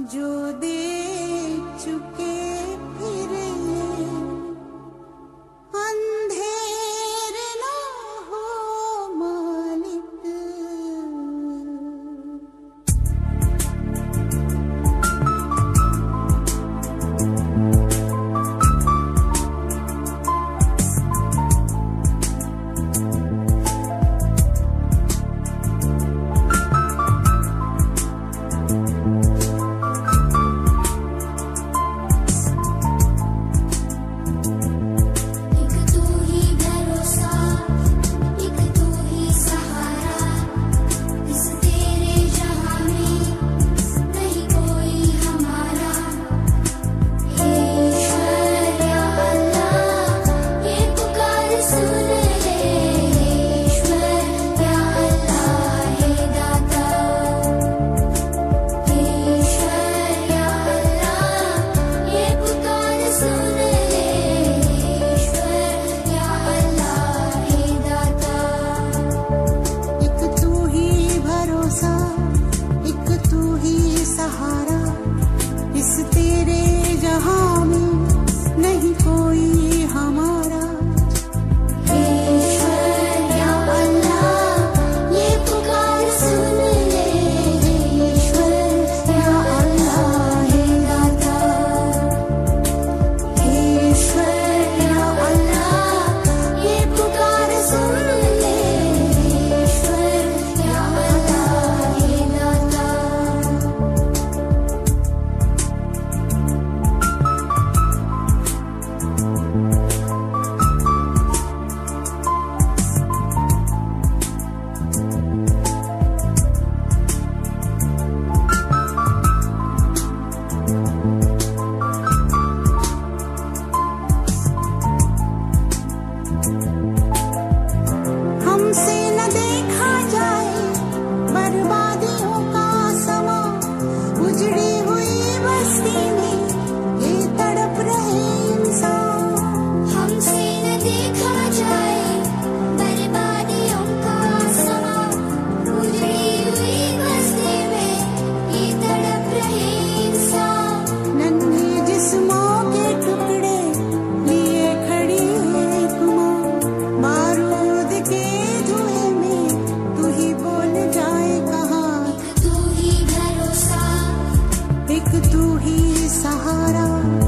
जो दे चुके तू ही सहारा।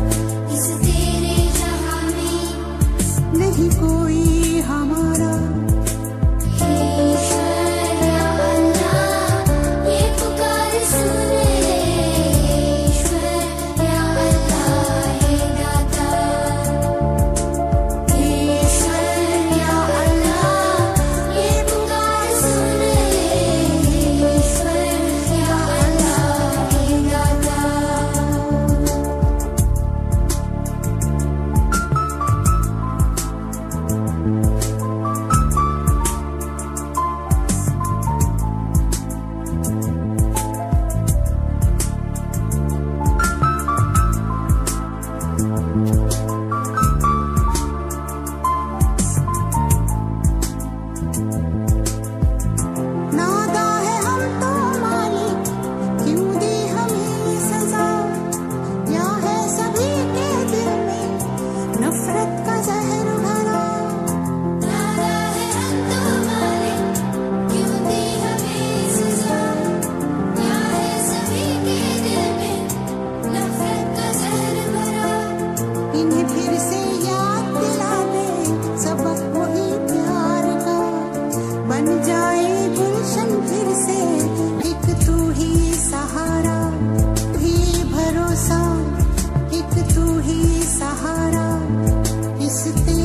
se tem.